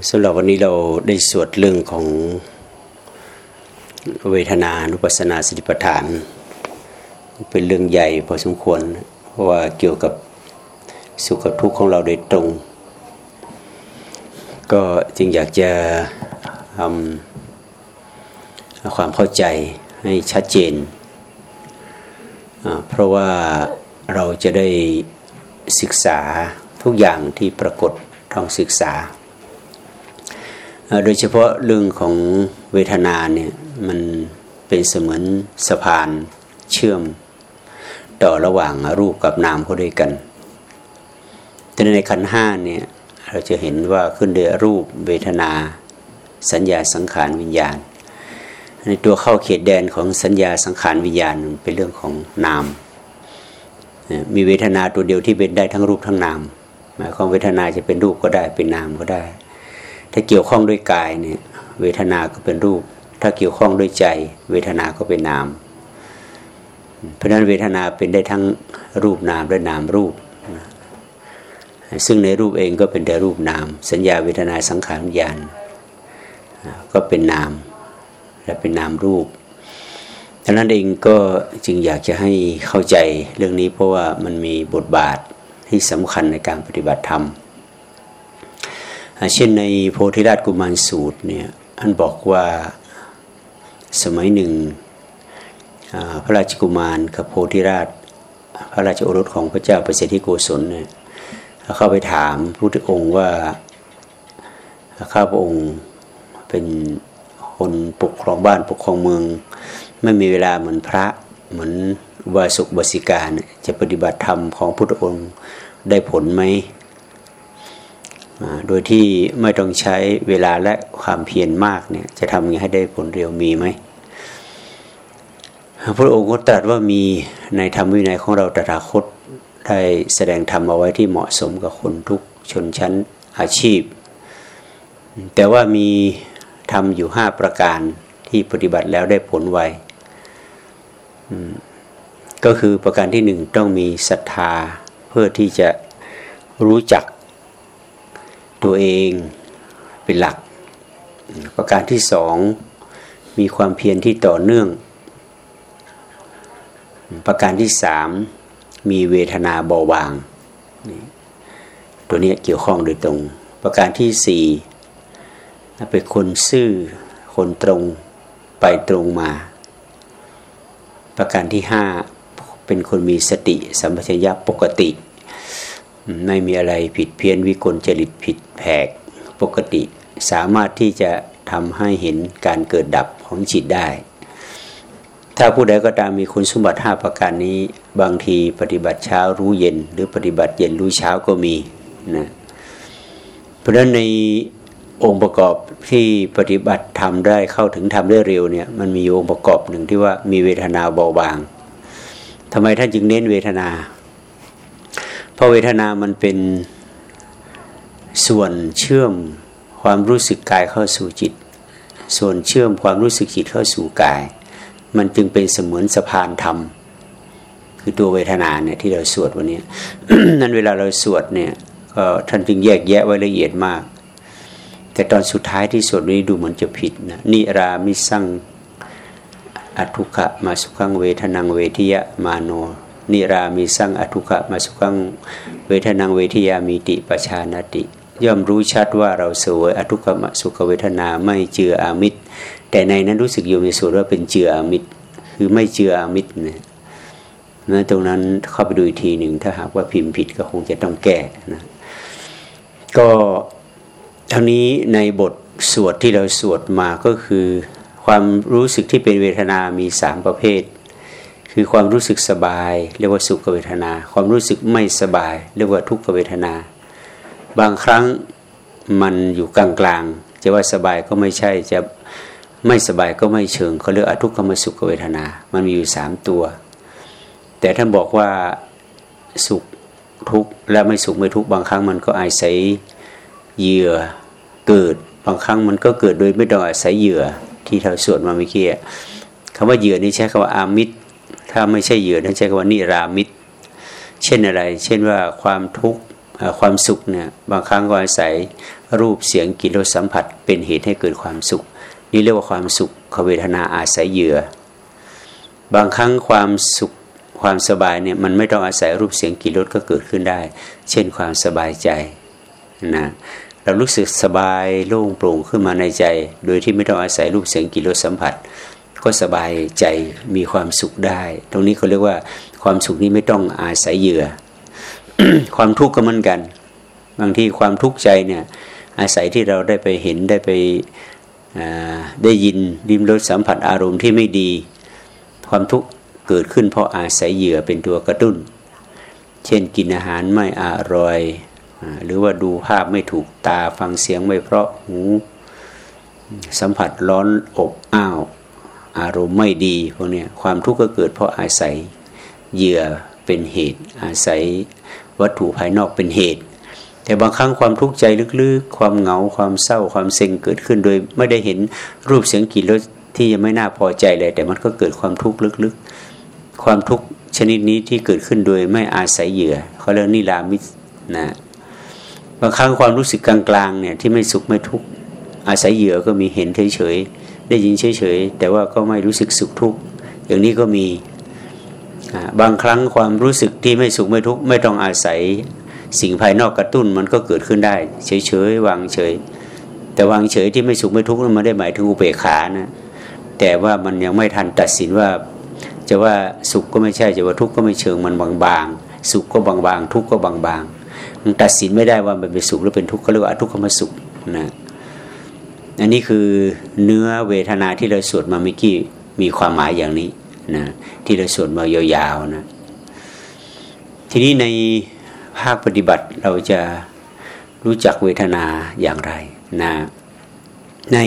สำหรับวันนี้เราได้สวดเรื่องของเวทนานุปัสนาสติปัฏฐาน เป็นเรื่องใหญ่พอสมควร เพราะว่าเกี่ยวกับสุขทุกข์ของเราโดยตรง ก็จึงอยากจะทำความเข้าใจให้ชัดเจน เพราะว่าเราจะได้ศึกษาทุกอย่างที่ปรากฏต้องศึกษา โดยเฉพาะเรื่องของเวทนาเนี่ยมันเป็นเสมือนสะพานเชื่อม ต่อระหว่างรูปกับนามเขาด้วยกัน แต่ในขันห้าเนี่ยเราจะเห็นว่าขึ้นด้วยรูปเวทนา สัญญาสังขารวิญญาณ ในตัวเข้าเขตแดนของสัญญาสังขารวิญญาณเป็นเรื่องของนาม มีเวทนาตัวเดียวที่เป็นได้ทั้งรูปทั้งนามหมายความเวทนาจะเป็นรูปก็ได้เป็นนามก็ได้ ถ้าเกี่ยวข้องด้วยกายเนี่ยเวทนาก็เป็นรูป ถ้าเกี่ยวข้องด้วยใจ เวทนาก็เป็นนาม เพราะนั้นเวทนาเป็นได้ทั้งรูปนามและนามรูป ซึ่งในรูปเองก็เป็นแต่รูปนาม สัญญาเวทนาสังขารวิญญาณก็เป็นนามและเป็นนามรูปดังนั้นเองก็จึงอยากจะให้เข้าใจเรื่องนี้เพราะว่ามันมีบทบาทที่สำคัญในการปฏิบัติธรรม เช่นในโพธิราชกุมารสูตรเนี่ยท่านบอกว่าสมัยหนึ่งพระราชกุมารกับโพธิราช พระราชโอรสของพระเจ้าประสิทธิโกศลเนี่ยเข้าไปถามพระพุทธองค์ว่าข้าพระองค์เป็นคนปกครองบ้านปกครองเมือง ไม่มีเวลาเหมือนพระเหมือนวาสุกบสิการจะปฏิบัติธรรมของพุทธองค์ได้ผลไหม โดยที่ไม่ต้องใช้เวลาและความเพียรมากเนี่ยจะทำไงให้ได้ผลเร็วมีไหมพระองค์ก็ตรัสว่ามีในธรรมวินัยของเราตถาคตได้แสดงธรรมเอาไว้ที่เหมาะสมกับคนทุกชนชั้นอาชีพ แต่ว่ามีทำอยู่ห้าประการที่ปฏิบัติแล้วได้ผลไวก็คือประการที่หนึ่งต้องมีศรัทธาเพื่อที่จะรู้จัก ตัวเองเป็นหลัก ประการที่สองมีความเพียรที่ต่อเนื่อง ประการที่สามมีเวทนาเบาบาง ตัวนี้เกี่ยวข้องโดยตรง ประการที่สี่เป็นคนซื่อคนตรงไปตรงมา ประการที่ห้าเป็นคนมีสติสัมปชัญญะปกติ ไม่มีอะไรผิดเพี้ยนวิกลจริตผิดแผกปกติ สามารถที่จะทำให้เห็นการเกิดดับของจิตได้ ถ้าผู้ใดก็ตามมีคุณสมบัติห้าประการนี้ บางทีปฏิบัติเช้ารู้เย็น หรือปฏิบัติเย็นรู้เช้าก็มีนะเพราะฉะนั้นในองค์ประกอบที่ปฏิบัติทำได้เข้าถึงทำได้เร็วเนี่ยมันมีองค์ประกอบหนึ่งที่ว่ามีเวทนาเบาบางทำไมท่านจึงเน้นเวทนา ราะเวทนามันเป็นส่วนเชื่อมความรู้สึกกายเข้าสู่จิต ส่วนเชื่อมความรู้สึกจิตเข้าสู่กาย มันจึงเป็นเสมือนสะพานธรรม คือตัวเวทนาเนี่ยที่เราสวดวันนี้นั้นเวลาเราสวดเนี่ยก็ท่านจึงแยกแยะไว้ละเอียดมาก แต่ตอนสุดท้ายที่สวดนี้ดูเหมือนจะผิดนะนิรามิสังอัตุขะมาสุขังเวทนังเวทิยะมาโน นิรามีสังอทุกะมาสุขังเวทนังเวทียามีติปชานติ ย่อมรู้ชัดว่าเราสวยอทุกขมสุขเวทนาไม่เจืออามิตร แต่ในนั้นรู้สึกอยู่ในส่วนว่าเป็นเจืออามิตร คือไม่เจืออามิตรนะนะตรงนั้นเข้าไปดูอีกทีหนึ่งถ้าหากว่าพิมพ์ผิดก็คงจะต้องแก้นะก็ทั้งนี้ในบทสวดที่เราสวดมาก็คือ ความรู้สึกที่เป็นเวทนามีสามประเภท คือความรู้สึกสบาย เรียกว่าสุขเวทนา ความรู้สึกไม่สบาย เรียกว่าทุกขเวทนา บางครั้งมันอยู่กลางๆจะว่าสบายก็ไม่ใช่จะไม่สบายก็ไม่เชิงเขาเรียกอทุกขมสุขเวทนา มันมีอยู่สามตัว แต่ท่านบอกว่าสุขทุกข์และไม่สุขไม่ทุกข์บางครั้งมันก็อาศัยเหยื่อเกิด บางครั้งมันก็เกิดโดยไม่ต้องอาศัยเหยื่อที่เราสวดมาเมื่อกี้คำว่าเหยื่อนี้ใช้คำว่าอามิตร ถ้าไม่ใช่เหยื่อนั่นใช้คำว่านิรามิตเช่นอะไร เช่นว่าความทุกข์ความสุขเนี่ยบางครั้งก็อาศัยรูปเสียงกลิ่นรสสัมผัส เป็นเหตุให้เกิดความสุข นี่เรียกว่าความสุขเวทนาอาศัยเหยื่อ บางครั้งความสุขความสบายเนี่ยมันไม่ต้องอาศัยรูปเสียงกลิ่นรสก็เกิดขึ้นได้ เช่นความสบายใจนะเรารู้สึกสบายโล่งโปร่งขึ้นมาในใจ โดยที่ไม่ต้องอาศัยรูปเสียงกลิ่นรสสัมผัส ก็สบายใจมีความสุขได้ ตรงนี้เขาเรียกว่าความสุขนี้ไม่ต้องอาศัยเหยื่อ ความทุกข์ก็เหมือนกัน บางทีความทุกข์ใจเนี่ยอาศัยที่เราได้ไปเห็นได้ไปได้ยินดิมรสสัมผัสอารมณ์ที่ไม่ดี ความทุกข์เกิดขึ้นเพราะอาศัยเหยื่อเป็นตัวกระตุ้น เช่นกินอาหารไม่อร่อย หรือว่าดูภาพไม่ถูกตาฟังเสียงไม่เพราะหู สัมผัสร้อนอบอ้าว อารมณ์ไม่ดีพวกนี้ความทุกข์ก็เกิดเพราะอาศัยเหยื่อเป็นเหตุ อาศัยวัตถุภายนอกเป็นเหตุ แต่บางครั้งความทุกข์ใจลึกๆ ความเหงาความเศร้าความเซ็งเกิดขึ้นโดย ไม่ได้เห็นรูปเสียงกลิ่นรสที่ยังไม่น่าพอใจเลย แต่มันก็เกิดความทุกข์ลึกๆ ความทุกข์ชนิดนี้ที่เกิดขึ้นโดยไม่อาศัยเหยื่อเขาเรียกนิรามิตนะบางครั้งความรู้สึกกลางๆเนี่ยที่ไม่สุขไม่ทุกข์อาศัยเหยื่อก็มีเห็นเฉยๆ ได้ยินเฉยๆแต่ว่าก็ไม่รู้สึกสุขทุกข์อย่างนี้ก็มีบางครั้งความรู้สึกที่ไม่สุขไม่ทุกข์ไม่ต้องอาศัยสิ่งภายนอกกระตุ้นมันก็เกิดขึ้นได้ เฉยๆวางเฉย แต่วางเฉยที่ไม่สุขไม่ทุกข์นั้นไม่ได้หมายถึงอุเบกขานะแต่ว่ามันยังไม่ทันตัดสินว่า จะว่าสุขก็ไม่ใช่จะว่าทุกข์ก็ไม่เชิงมันบางๆสุขก็บางๆทุกข์ก็บางๆมันตัดสินไม่ได้ว่ามันเป็นสุขหรือเป็นทุกข์ก็เรียกว่าทุกขมสุขนะ อันนี้คือเนื้อเวทนาที่เราสวดมาเมื่อกี้มีความหมายอย่างนี้นะที่เราสวดมายาวๆนะทีนี้ในภาคปฏิบัติเราจะรู้จักเวทนาอย่างไรนะใน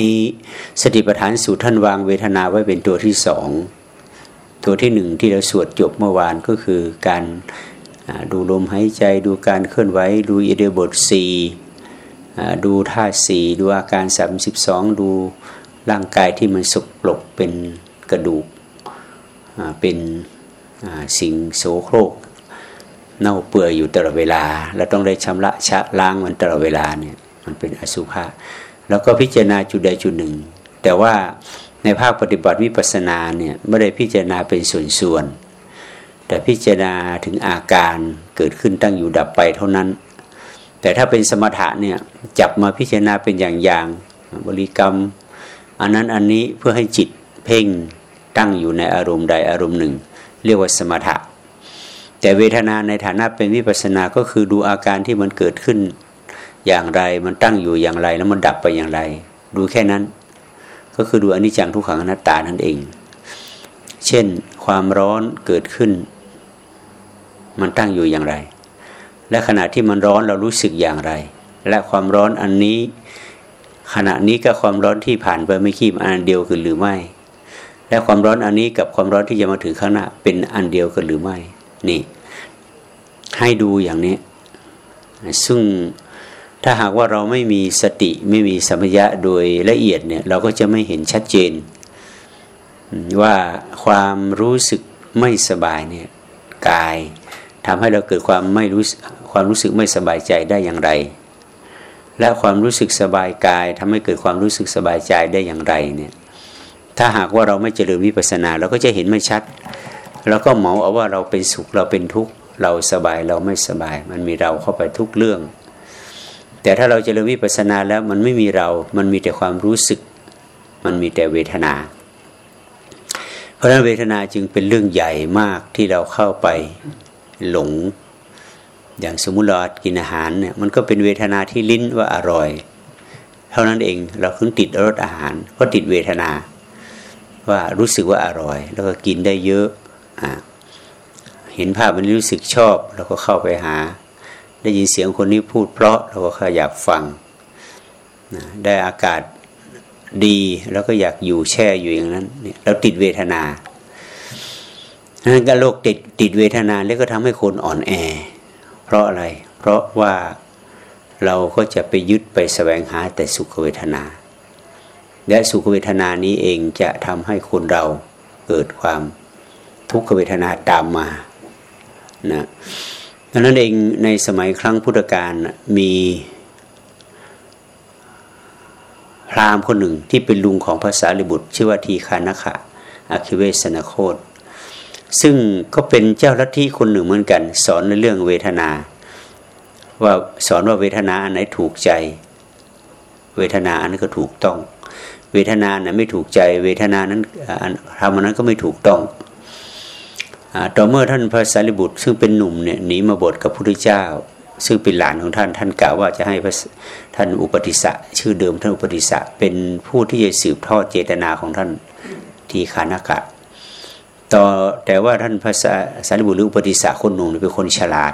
สติปัฏฐานสูตรท่านวางเวทนาไว้เป็นตัวที่สองตัวที่หนึ่งที่เราสวดจบเมื่อวานก็คือการดูลมหายใจดูการเคลื่อนไหวดูอิเดียบทสี่ ดูท่าสีดูอาการสามสิบสองดูร่างกายที่มันสกปรกเป็นกระดูกเป็นสิ่งโสโครก เน่าเปื่อยอยู่ตลอดเวลา แล้วต้องได้ชำระชะล้างมันตลอดเวลาเนี่ยมันเป็นอสุภะแล้วก็พิจารณาจุดใดจุดหนึ่ง แต่ว่าในภาคปฏิบัติวิปัสสนาเนี่ยไม่ได้พิจารณาเป็นส่วนๆแต่พิจารณาถึงอาการเกิดขึ้นตั้งอยู่ดับไปเท่านั้น แต่ถ้าเป็นสมถะเนี่ยจับมาพิจารณาเป็นอย่างๆบริกรรม อันนั้นอันนี้เพื่อให้จิตเพ่งตั้งอยู่ในอารมณ์ใดอารมณ์หนึ่ง เรียกว่าสมถะ แต่เวทนาในฐานะเป็นวิปัสสนาก็คือดูอาการที่มันเกิดขึ้นอย่างไรมันตั้งอยู่อย่างไรแล้วมันดับไปอย่างไร ดูแค่นั้น ก็คือดูอนิจจังทุกขังอนัตตานั่นเอง เช่นความร้อนเกิดขึ้น มันตั้งอยู่อย่างไร และขณะที่มันร้อนเรารู้สึกอย่างไร และความร้อนอันนี้ ขณะนี้กับความร้อนที่ผ่านไปไม่ขี้อันเดียวกันหรือไม่ และความร้อนอันนี้กับความร้อนที่จะมาถึงข้างหน้าเป็นอันเดียวกันหรือไม่ นี่ ให้ดูอย่างนี้ ซึ่งถ้าหากว่าเราไม่มีสติไม่มีสัมยะโดยละเอียดเนี่ย เราก็จะไม่เห็นชัดเจน ว่าความรู้สึกไม่สบายเนี่ยกายทำให้เราเกิดความไม่รู้ ความรู้สึกไม่สบายใจได้อย่างไร และความรู้สึกสบายกายทำให้เกิดความรู้สึกสบายใจได้อย่างไรเนี่ยถ้าหากว่าเราไม่เจริญวิปัสนา เราก็จะเห็นไม่ชัดเราก็เหมาเอาว่าเราเป็นสุขเราเป็นทุกข์เราสบายเราไม่สบาย มันมีเราเข้าไปทุกเรื่อง แต่ถ้าเราเจริญวิปัสนาแล้วมันไม่มีเรา มันมีแต่ความรู้สึก มันมีแต่เวทนา เพราะฉะนั้นเวทนาจึงเป็นเรื่องใหญ่มากที่เราเข้าไปหลง อย่างสมมุติเรากินอาหารเนี่ยมันก็เป็นเวทนาที่ลิ้นว่าอร่อย เท่านั้นเองเราเพิ่งติดรสอาหารเพราะติดเวทนา ว่ารู้สึกว่าอร่อย แล้วก็กินได้เยอะอ่าเห็นภาพมันรู้สึกชอบเราก็เข้าไปหา ได้ยินเสียงคนนี้พูดเพราะเราก็อยากฟังได้อากาศดีแล้วก็อยากอยู่แช่อยู่อย่างนั้นเนี่ยเราติดเวทนาดังนั้นก็โรคติดติดเวทนาแล้วก็ทำให้คนอ่อนแอ เพราะอะไร เพราะว่าเราก็จะไปยึดไปแสวงหาแต่สุขเวทนา และสุขเวทนานี้เองจะทำให้คนเราเกิดความทุกขเวทนาตามมานะดังนั้นเองในสมัยครั้งพุทธกาลมีพราหมณ์คนหนึ่งที่เป็นลุงของภาษาลิบุตรชื่อว่าทีคานะขะอคิเวสนาโคต ซึ่งก็เป็นเจ้าลัทธิคนหนึ่งเหมือนกัน สอนในเรื่องเวทนา ว่าสอนว่าเวทนาอันไหนถูกใจ เวทนาอันนั้นก็ถูกต้อง เวทนานั้นไม่ถูกใจ เวทนานั้นทำอันนั้นก็ไม่ถูกต้องต่อเมื่อท่านพระสารีบุตร ซึ่งเป็นหนุ่มเนี่ยหนีมาบทกับพระพุทธเจ้า ซึ่งเป็นหลานของท่านท่านกล่าวว่าจะให้ท่านอุปติสะชื่อเดิมท่านอุปติสะเป็นผู้ที่จะสืบทอดเจตนาของท่านทีคานากะ ต่อแต่ว่าท่านพระสารีบุตรหรืออุปติสะคนหนุ่มเป็นคนฉลาด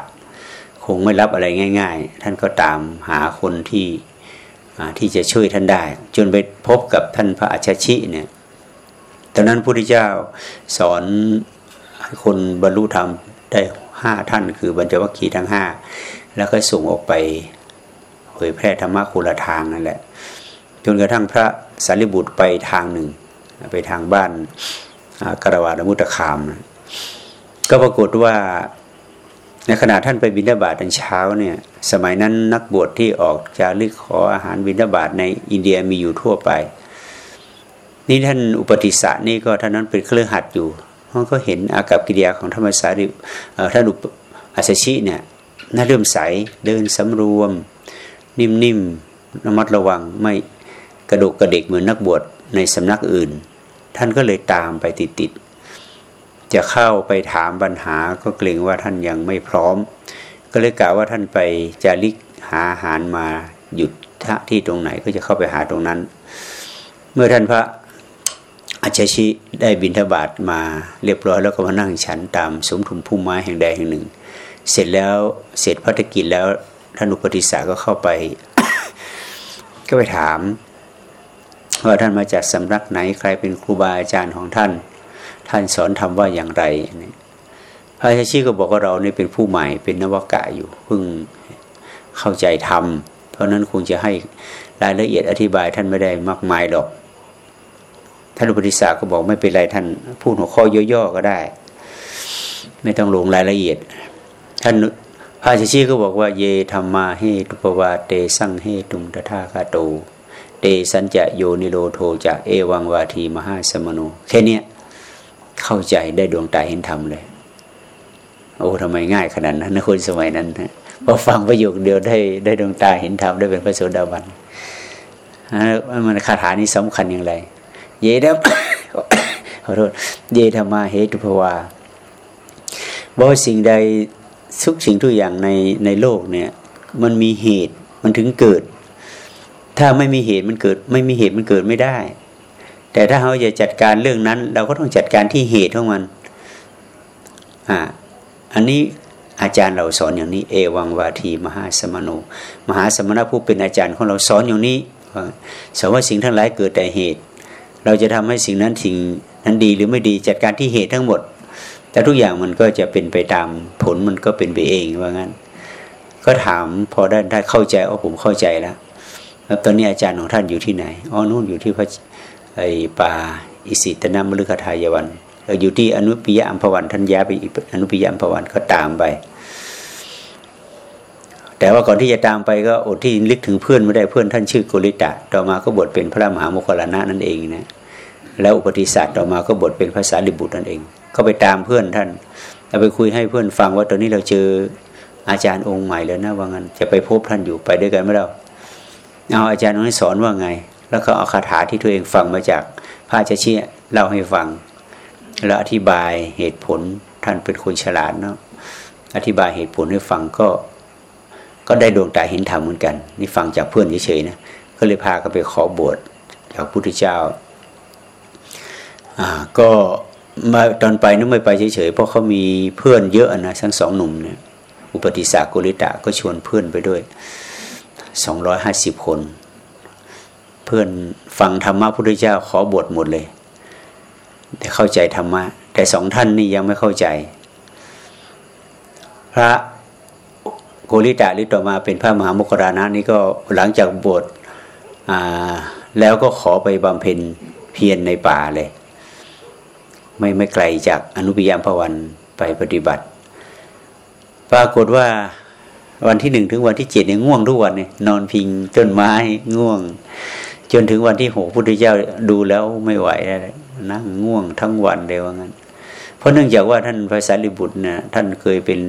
คงไม่รับอะไรง่าย ๆ ท่านก็ตามหาคนที่ที่จะช่วยท่านได้ จนไปพบกับท่านพระอาชชิเนี่ยตอนนั้นพระพุทธเจ้าสอนให้คนบรรลุธรรมได้ห้าท่าน คือบรรจวัคคีย์ทั้งห้าแล้วก็ส่งออกไปเผยแพร่ธรรมะคุณทางนั่นแหละ จนกระทั่งพระสารีบุตรไปทางหนึ่ง ไปทางบ้าน กรวาดมุตคาม ก็ปรากฏว่าในขณะท่านไปบิณฑบาตตอนเช้าเนี่ย สมัยนั้นนักบวชที่ออกจาริกขออาหารบิณฑบาตในอินเดียมีอยู่ทั่วไป นี่ท่านอุปติสะนี่ก็ท่านนั้นเป็นเครือหัดอยู่เขาก็เห็นอากับกิริยาของธรรมสารีท่านอุปอาสชิเนี่ยน่าเริ่มใสเดินสำรวม นิ่มๆระมัดระวังไม่กระดกกระเดกเหมือนนักบวชในสำนักอื่น ท่านก็เลยตามไปติดๆจะเข้าไปถามปัญหาก็เกรงว่าท่านยังไม่พร้อม ก็เลยกล่าวว่าท่านไปจาริกหาอาหารมาหยุดท่าที่ตรงไหนก็จะเข้าไปหาตรงนั้น เมื่อท่านพระอาชชิได้บินทบาทมาเรียบร้อยแล้วก็มานั่งฉันตามสมทุมพุ่มไม้แห่งใดแห่งหนึ่ง เสร็จแล้วเสร็จพัฒกิจแล้วท่านอุปติสาก็เข้าไป ก็ไปถาม ว่าท่านมาจากสำนักไหนใครเป็นครูบาอาจารย์ของท่าน ท่านสอนทำว่าอย่างไรพระอาชิก็บอกว่าเราเนี่เป็นผู้ใหม่เป็นนวกะอยู่เพิ่งเข้าใจทำเพราะนั้นคงจะให้รายละเอียดอธิบายท่านไม่ได้มากมายหรอก ท่านอุปติสาก็บอกไม่เป็นไรท่านพูดหัวข้อย่อๆก็ได้ ไม่ต้องลงรายละเอียด ท่านพระชชีก็บอกว่าเยธรรมาเฮตุปวาเตสังเฮตุมตถาคาโต เตสัญจะโยนิโรโทจะเอวังวาทีมหาสมโนแค่นี้เข้าใจได้ดวงตาเห็นธรรมเลย โอ้ทำไมง่ายขนาดนั้นนะคนสมัยนั้นนะพอฟังประโยคเดียวได้ได้ดวงตาเห็นธรรมได้เป็นพระโสดาบันมันคาถานี้สำคัญอย่างไร เยดมขอโทษเยธรรมาเหตุภวาบอกสิ่งใดทุกสิ่งทุกอย่างในในโลกเนี่ย มันมีเหตุมันถึงเกิด ถ้าไม่มีเหตุมันเกิด ไม่มีเหตุมันเกิดไม่ได้ แต่ถ้าเราจะจัดการเรื่องนั้น เราก็ต้องจัดการที่เหตุของมันอ่าอันนี้อาจารย์เราสอนอย่างนี้ เอวังวาทีมหาสมโนมหาสมณะผู้เป็นอาจารย์ของเราสอนอย่างนี้สอนว่าสิ่งทั้งหลายเกิดแต่เหตุ เราจะทำให้สิ่งนั้นสิ่งนั้นดีหรือไม่ดีจัดการที่เหตุทั้งหมด แต่ทุกอย่างมันก็จะเป็นไปตามผลมันก็เป็นไปเองว่างั้น ก็ถามพอได้ได้เข้าใจอ๋อผมเข้าใจแล้ว แล้วตอนนี้อาจารย์ของท่านอยู่ที่ไหนอ๋อนู่นอยู่ที่พระไอป่าอิสิตนามฤคทายวันอยู่ที่อนุปิยะอัมพวันท่านย้ายไปอนุปิยะอัมพวันก็ตามไป แต่ว่าก่อนที่จะตามไปก็อดที่ลึกถึงเพื่อนไม่ได้เพื่อนท่านชื่อโกริตะ ต่อมาก็บวชเป็นพระมหาโมคลานะนั่นเองนะแล้วอุปติสัตต่อมาก็บทเป็นภาษาลิบุตรนั่นเอง ก็ไปตามเพื่อนท่านเราไปคุยให้เพื่อนฟังว่าตอนนี้เราเจออาจารย์องค์ใหม่แล้วนะว่างั้นจะไปพบท่านอยู่ไปด้วยกันไหมเรา เอาอาจารย์นั้นสอนว่าไง แล้วก็เอาคาถาที่ตัวเองฟังมาจากพระเจ้าเชี่ยเล่าให้ฟัง แล้วอธิบายเหตุผลท่านเป็นคนฉลาดเนาะอธิบายเหตุผลให้ฟังก็ ก็ได้ดวงตาเห็นธรรมเหมือนกัน นี่ฟังจากเพื่อนเฉยๆนะก็เลยพากันไปขอบวชจากพระพุทธเจ้าก็มาตอนไปนึกไม่ไปเฉยๆเพราะเขามีเพื่อนเยอะนะทั้งสองหนุ่มเนี่ยอุปติสากุลิตะก็ชวนเพื่อนไปด้วย สองร้อยห้าสิบคน เพื่อนฟังธรรมะพุทธเจ้าขอบทหมดเลย แต่เข้าใจธรรมะ แต่สองท่านนี่ยังไม่เข้าใจ พระโกริตะหรือต่อมาเป็นพระมหามุกรานะนี่ก็หลังจากบวชแล้วก็ขอไปบำเพ็ญเพียรในป่าเลย ไม่ไม่ไกลจากอนุปยามพวันไปปฏิบัติ ปรากฏว่า วันที่หนึ่งถึงวันที่เจ็ดเนี่ยง่วงทุกวันเนี่ยนอนพิงต้นไม้ง่วง จนถึงวันที่หกพุทธเจ้าดูแล้วไม่ไหวแล้วนั่งง่วงทั้งวันเลยว่างั้น เพราะเนื่องจากว่าท่านพระสารีบุตรนี่ยท่านเคยเป็น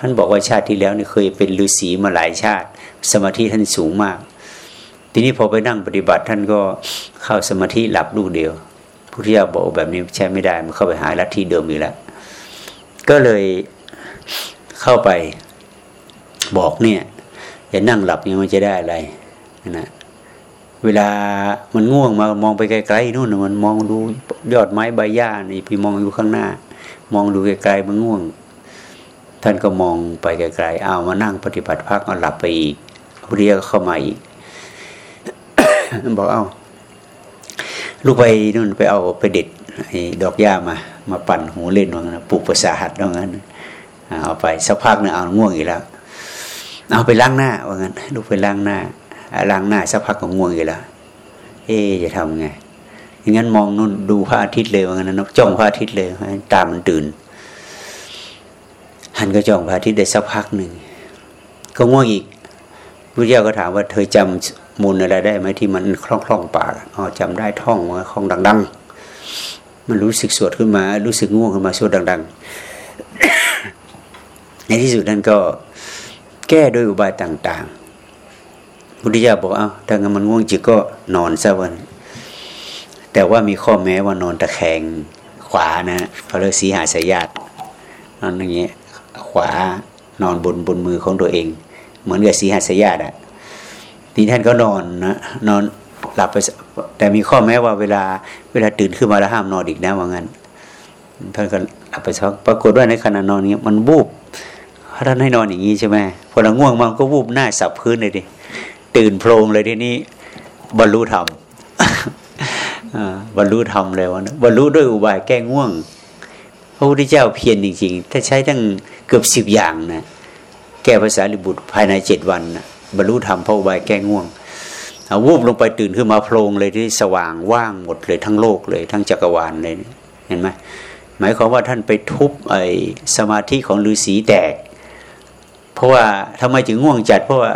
ท่านบอกว่าชาติที่แล้วเนี่ยเคยเป็นฤาษีมาหลายชาติ สมาธิท่านสูงมาก ทีนี้พอไปนั่งปฏิบัติท่านก็เข้าสมาธิหลับลูกเดียวพุทธเจ้าบอกแบบนี้ใช้ไม่ได้มันเข้าไปหาลัทธิเดิมอีกแล้วก็เลยเข้าไป บอกเนี่ยอย่านั่งหลับเนี่ยมันจะได้อะไรนะเวลามันง่วงมามองไปไกลๆนู่นมันมองดูยอดไม้ใบหญ้านี่พี่มองอยู่ข้างหน้า มองดูไกลๆมันง่วง ท่านก็มองไปไกลๆเอามานั่งปฏิบัติพักก็หลับไปอีกเรียกเข้ามาอีกบอกเอา้าลูกไปนู่นไปเอาไปเด็ดดอกหญ้ามา มาปั่นหูเล่นว่างั้นปลุกประสาทว่างั้นเอาไปสักพักนึงเอาง่วงอีกแล้ว เอาไปล้างหน้าว่างั้นลูกไปล้างหน้าล้างหน้าสักพักก็ง่วงอีกแล้วเอ๊จะทำไงอย่างนั้นมองนู่นดูพระอาทิตย์เลยว่างั้นนะจ้องพระอาทิตย์เลยตามันตื่น หันก็จ้องพระอาทิตย์ได้สักพักหนึ่งก็ง่วงอีกพระเจ้าก็ถามว่าเธอจำมูลอะไรได้ไหมที่มันคล่องคล่องปากอ๋อจำได้ท่องว่าคล่องดัง ๆ มันรู้สึกสวดขึ้นมา รู้สึกง่วงขึ้นมาสวดดัง ๆ ในที่สุดนั้นก็ แก้ด้วยอุบายต่างๆพุทธิยาบอกเอา้าถ้างั้นมันง่วงจิตก็นอนซะวัน แต่ว่ามีข้อแม้ว่านอนตะแคงขวานะเขาเรียกสีหาสยาตนอนอย่างเงี้ยขวานอนบนบนมือของตัวเอง เหมือนกับสีหาสยาตอะทีท่านก็นอนนะนอนหลับไปแต่มีข้อแม้ว่าเวลาเวลาตื่นขึ้นมาแล้วห้ามนอนอีกนะว่างั้นท่านก็หลับไปสักปรากฏว่าในขณะนอนเงี้ยมันบูบ ท่านให้นอนอย่างนี้ใช่ไหมพอเราง่วงมันก็วูบหน้าสับพื้นเลยดิตื่นโพลงเลยทีนี้ บรรลุธรรมบรรลุธรรมเลยวนะบรรลุด้วยอุบายแก้ง่วง พระพุทธเจ้าเพียรจริงๆ ถ้าใช้ตั้งเกือบสิบอย่างนะแก้ภาษาลิบุตรภายในเจ็ดวันนะบรรลุธรรมพระอุบายแก้ง่วงวูบลงไปตื่นขึ้นมาโพลงเลยที่สว่างว่างหมดเลยทั้งโลกเลย ทั้งจักรวาลเลยเห็นไหมหมายความว่าท่านไปทุบไอ้สมาธิของฤาษีแตก เพราะว่าทำไมถึงง่วงจัด เพราะว่า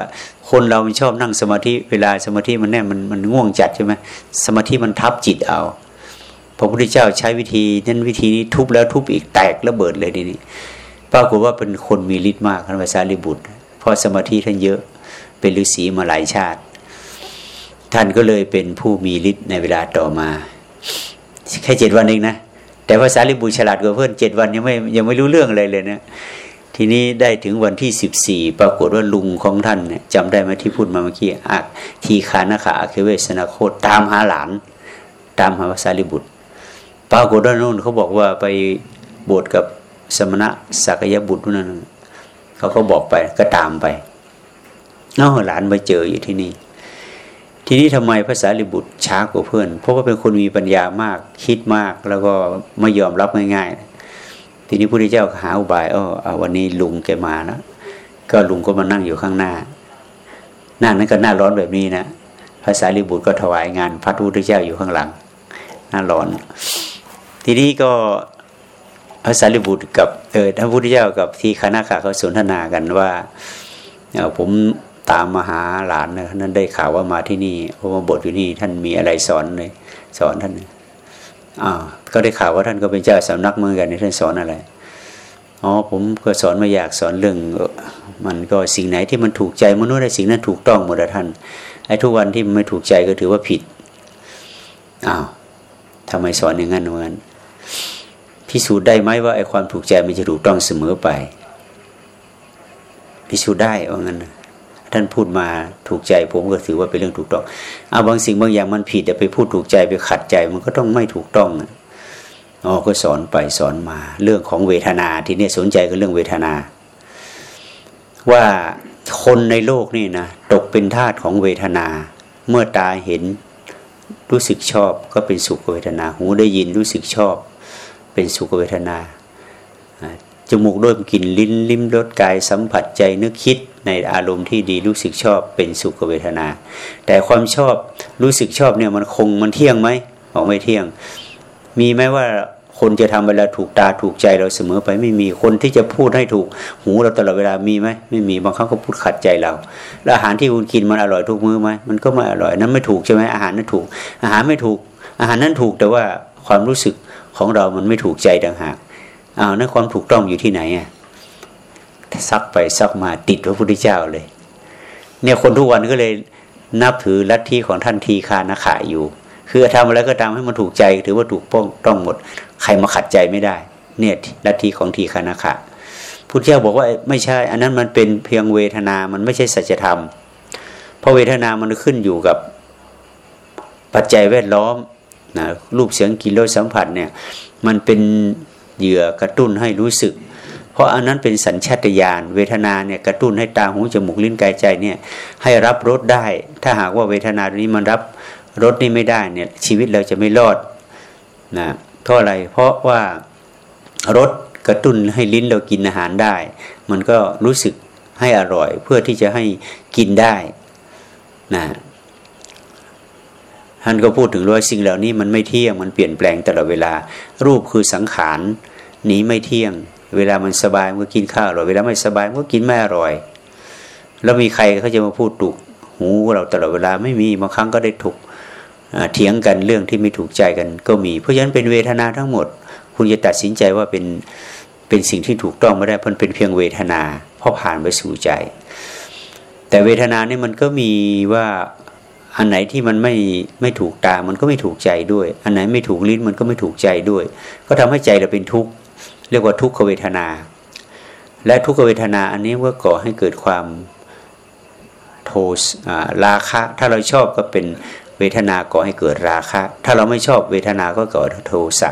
คนเรามันชอบนั่งสมาธิเวลาสมาธิมันแน่มันมันง่วงจัดใช่ไหมสมาธิมันทับจิตเอาพระพุทธเจ้าใช้วิธีนั้นวิธีนี้ทุบแล้วทุบอีกแตกระเบิดเลยทีนี้ปรากฏว่าเป็นคนมีฤทธิ์มากท่านภาษาลิบุตรเพราะสมาธิท่านเยอะเป็นฤาษีมาหลายชาติ ท่านก็เลยเป็นผู้มีฤทธิ์ในเวลาต่อมา แค่เจ็ดวันเองนะแต่ภาษาลิบุตรฉลาดกว่าเพื่อนเจ็ดวันยังไม่ยังไม่รู้เรื่องอะไรเลยเนะ ทีนี้ได้ถึงวันที่สิบสี่ปรากฏว่าลุงของท่านเนี่ยจำได้ไหมที่พูดมาเมื่อกี้อักทีคานาขาเคเวสนาโคตตามหาหลาน ตามหาภาษาลิบุตร ปรากฏว่านู่นเขาบอกว่าไปบวชกับสมณะสักยบุตรนั่นเขาก็บอกไปก็ตามไปน้องหลานมาเจออยู่ที่นี่ ทีนี้ทำไมภาษาลิบุตรช้ากว่าเพื่อน เพราะว่าเป็นคนมีปัญญามากคิดมากแล้วก็ไม่ยอมรับง่ายๆ ทีนี้พระพุทธเจ้าหาอุบายอ๋อวันนี้ลุงแกมาแล้วก็ลุงก็มานั่งอยู่ข้างหน้าหน้านั้นก็หน้าร้อนแบบนี้นะภาษาลิบุตรก็ถวายงาน พระพุทธเจ้าอยู่ข้างหลัง หน้าร้อน ทีนี้ก็ภาษาลิบุตรกับเออพระพุทธเจ้ากับที่คณะขาเขาสนทนากันว่าผมตามมาหาหลานนะนั้นได้ข่าวว่ามาที่นี่เพราะว่าบทอยู่นี่ท่านมีอะไรสอนเลยสอนท่าน อ้าวก็ได้ข่าวว่าท่านก็เป็นเจ้าสำนักเมืองกันท่านสอนอะไรอ๋อผมก็สอนมาอยากสอนเรื่อง มันก็สิ่งไหนที่มันถูกใจมนุษย์ในสิ่งนั้นถูกต้องหมดท่านไอ้ทุกวันที่มันไม่ถูกใจก็ถือว่าผิดอ้าวทำไมสอนอย่างนั้นเหมือนพิสูจน์ได้ไหมว่าไอ้ความถูกใจมันจะถูกต้องเสมอไป พิสูจน์ได้ว่างั้น ท่านพูดมาถูกใจ ผมก็ถือว่าเป็นเรื่องถูกต้องเอาบางสิ่งบางอย่างมันผิดแต่ไปพูดถูกใจไปขัดใจมันก็ต้องไม่ถูกต้องอ๋อก็สอนไปสอนมา เรื่องของเวทนาทีนี้สนใจก็เรื่องเวทนา ว่าคนในโลกนี่นะตกเป็นทาสของเวทนา เมื่อตาเห็นรู้สึกชอบก็เป็นสุขเวทนา หูได้ยินรู้สึกชอบ เป็นสุขเวทนาจมูกดมกลิ่นลิ้นลิ้มรสกายสัมผัสใจนึกคิด ในอารมณ์ที่ดีรู้สึกชอบเป็นสุขเวทนา แต่ความชอบรู้สึกชอบเนี่ยมันคงมันเที่ยงไหมบอกไม่เที่ยง มีไหมว่าคนจะทำเวลาถูกตาถูกใจเราเสมอไปไม่มีคนที่จะพูดให้ถูกหูเราตลอดเวลามีไหมไม่มีบางครั้งก็พูดขัดใจเรา แล้วอาหารที่คุณกินมันอร่อยทุกมื้อไหมมันก็ไม่อร่อยนั้นไม่ถูกใช่ไหมอาหารนั้นถูก อาหารไม่ถูก อาหารนั้นถูกแต่ว่าความรู้สึกของเรามันไม่ถูกใจต่างหากอ้าวนั่นความถูกต้องอยู่ที่ไหนอะ ซักไปซักมาติดพระพุทธเจ้าเลย เนี่ยคนทุกวันก็เลยนับถือลัทธิของท่านทีคานาขาอยู่ คือทำอะไรก็ตามให้มันถูกใจถือว่าถูกป้องต้องหมด ใครมาขัดใจไม่ได้ เนี่ยลัทธิของทีคานาขาพุทธเจ้าบอกว่าไม่ใช่ อันนั้นมันเป็นเพียงเวทนา มันไม่ใช่สัจธรรม เพราะเวทนามันขึ้นอยู่กับปัจจัยแวดล้อมนะรูปเสียงกลิ่นรสสัมผัสเนี่ย มันเป็นเหยื่อกระตุ้นให้รู้สึก เพราะอันนั้นเป็นสัญชาตญาณเวทนาเนี่ยกระตุ้นให้ตาหูจมูกลิ้นกายใจเนี่ยให้รับรสได้ ถ้าหากว่าเวทนาตัวนี้มันรับรสนี้ไม่ได้เนี่ยชีวิตเราจะไม่รอดนะเพราะอะไรเพราะว่ารสกระตุ้นให้ลิ้นเรากินอาหารได้ มันก็รู้สึกให้อร่อยเพื่อที่จะให้กินได้นะท่านก็พูดถึงว่าสิ่งเหล่านี้มันไม่เที่ยงมันเปลี่ยนแปลงตลอดเวลา รูปคือสังขารนี้ไม่เที่ยง เวลามันสบายมันก็กินข้าวอร่อย เวลาไม่สบายมันก็กินไม่อร่อย แล้วมีใครเขาจะมาพูดถูกหูเราตลอดเวลาไม่มีบางครั้งก็ได้ถูกเถียงกันเรื่องที่ไม่ถูกใจกันก็มี เพราะฉะนั้นเป็นเวทนาทั้งหมด คุณจะตัดสินใจว่าเป็นเป็นสิ่งที่ถูกต้องไม่ได้เพราะเป็นเพียงเวทนาเพราะผ่านไปสู่ใจ แต่เวทนานี่มันก็มีว่าอันไหนที่มันไม่ไม่ถูกตา มันก็ไม่ถูกใจด้วย อันไหนไม่ถูกลิ้นมันก็ไม่ถูกใจด้วย ก็ทำให้ใจเราเป็นทุกข์ เรียกว่าทุกขเวทนา และทุกขเวทนาอันนี้ก็ก่อให้เกิดความโทสราคะ ถ้าเราชอบก็เป็นเวทนาก่อให้เกิดราคะ ถ้าเราไม่ชอบเวทนาก็เกิดโทสะ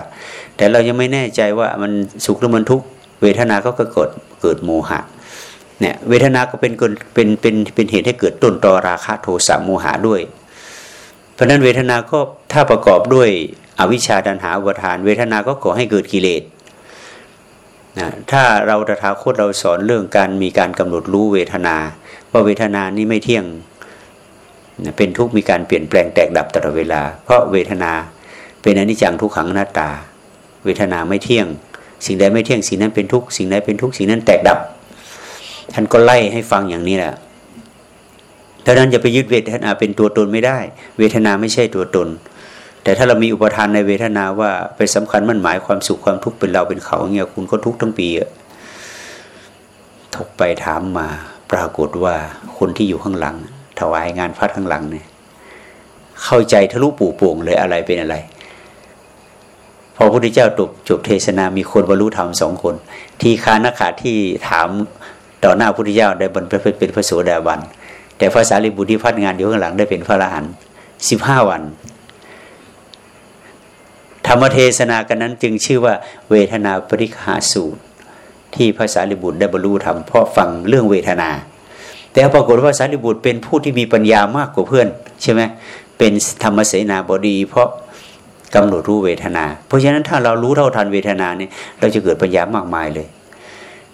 แต่เรายังไม่แน่ใจว่ามันสุขหรือมันทุกข์เวทนาก็เกิดเกิดโมหะเนี่ยเวทนาก็เป็นเป็นเป็นเป็นเหตุให้เกิดต้นตอราคะโทสะโมหะด้วย เพราะนั้นเวทนาก็ถ้าประกอบด้วยอวิชชาดันหาอุปทาน เวทนาก็ก่อให้เกิดกิเลส นะถ้าเราตถาคตเราสอนเรื่องการมีการกำหนดรู้เวทนา ว่าเวทนานี้ไม่เที่ยงเป็นทุกมีการเปลี่ยนแปลงแตกดับตลอดเวลา เพราะเวทนาเป็นอนิจจังทุกขังหน้าตา เวทนาไม่เที่ยง สิ่งใดไม่เที่ยงสิ่งนั้นเป็นทุกสิ่งใดเป็นทุกสิ่งนั้นแตกดับ ท่านก็ไล่ให้ฟังอย่างนี้แหละดังนั้นจะไปยึดเวทนาเป็นตัวตนไม่ได้ เวทนาไม่ใช่ตัวตน แต่ถ้าเรามีอุปทานในเวทนาว่าไปสำคัญมันหมายความสุขความทุกข์เป็นเราเป็นเขาเงี้ยคุณก็ทุกข์ทั้งปีอะทกไปถามมา ปรากฏว่าคนที่อยู่ข้างหลัง ถวายงานพัดข้างหลังเนี่ยเข้าใจทะลุปู่โป่งเลยอะไรเป็นอะไร พอพระพุทธเจ้าจบจบเทศนามีคนบรรลุธรรมสองคน ทีคานักขาที่ถามต่อหน้าพระพุทธเจ้าได้บรรลุเป็นพระโสดาบันแต่ภาษาลิบุตรที่พัดงานอยู่ข้างหลังได้เป็นพระอรหันต์สิบห้าวัน ธรรมเทศนากันนั้นจึงชื่อว่าเวทนาปริคหาสูตร ที่ภาษาลิบุตรได้บรรลุธรรมเพราะฟังเรื่องเวทนา แต่ปรากฏว่าภาษาลิบุตรเป็นผู้ที่มีปัญญามากกว่าเพื่อนใช่ไหมเป็นธรรมเสนาบดี เพราะกำหนดรู้เวทนา เพราะฉะนั้นถ้าเรารู้เท่าทันเวทนาเนี่ยเราจะเกิดปัญญามากมายเลย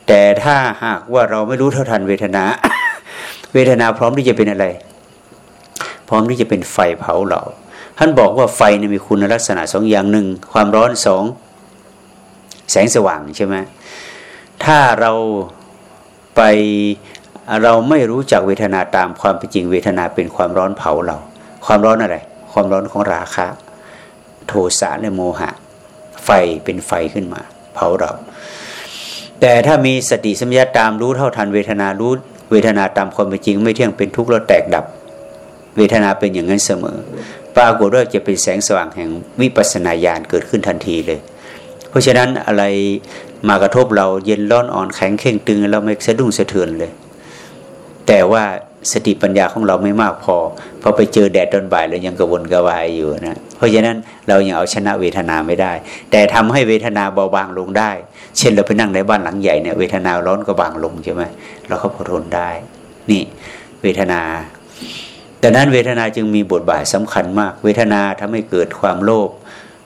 แต่ถ้าหากว่าเราไม่รู้เท่าทันเวทนา เวทนาพร้อมที่จะเป็นอะไร พร้อมที่จะเป็นไฟเผาเรา ท่านบอกว่าไฟเนี่ยมีคุณลักษณะสองอย่างหนึ่งความร้อนสองแสงสว่างใช่ไหมถ้าเราไปเราไม่รู้จักเวทนาตามความเป็นจริงเวทนาเป็นความร้อนเผาเรา ความร้อนอะไร ความร้อนของราคะ โทสะและโมหะ ไฟเป็นไฟขึ้นมา เผาเรา แต่ถ้ามีสติสัมยาตามรู้เท่าทันเวทนารู้เวทนาตามความเป็นจริง ไม่เที่ยงเป็นทุกข์แล้วแตกดับ เวทนาเป็นอย่างนั้นเสมอ ปรากฏว่าจะเป็นแสงสว่างแห่งวิปัสนาญาณเกิดขึ้นทันทีเลย เพราะฉะนั้นอะไรมากระทบเราเย็นร้อนอ่อนแข็งเข่งตึงเราไม่สะดุ้งสะเทือนเลย แต่ว่าสติปัญญาของเราไม่มากพอพอไปเจอแดดตอนบ่ายเรายังกระวนกระวายอยู่นะเพราะฉะนั้นเรายังเอาชนะเวทนาไม่ได้ แต่ทำให้เวทนาเบาบางลงได้ เช่นเราไปนั่งในบ้านหลังใหญ่เนี่ยเวทนาร้อนก็บางลงใช่ไหมเราก็พอทนได้ นี่เวทนา ดังนั้นเวทนาจึงมีบทบาทสำคัญมาก เวทนาทำให้เกิดความโลภ